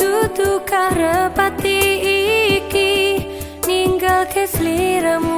Tutu karepati iki ninggal kesliramu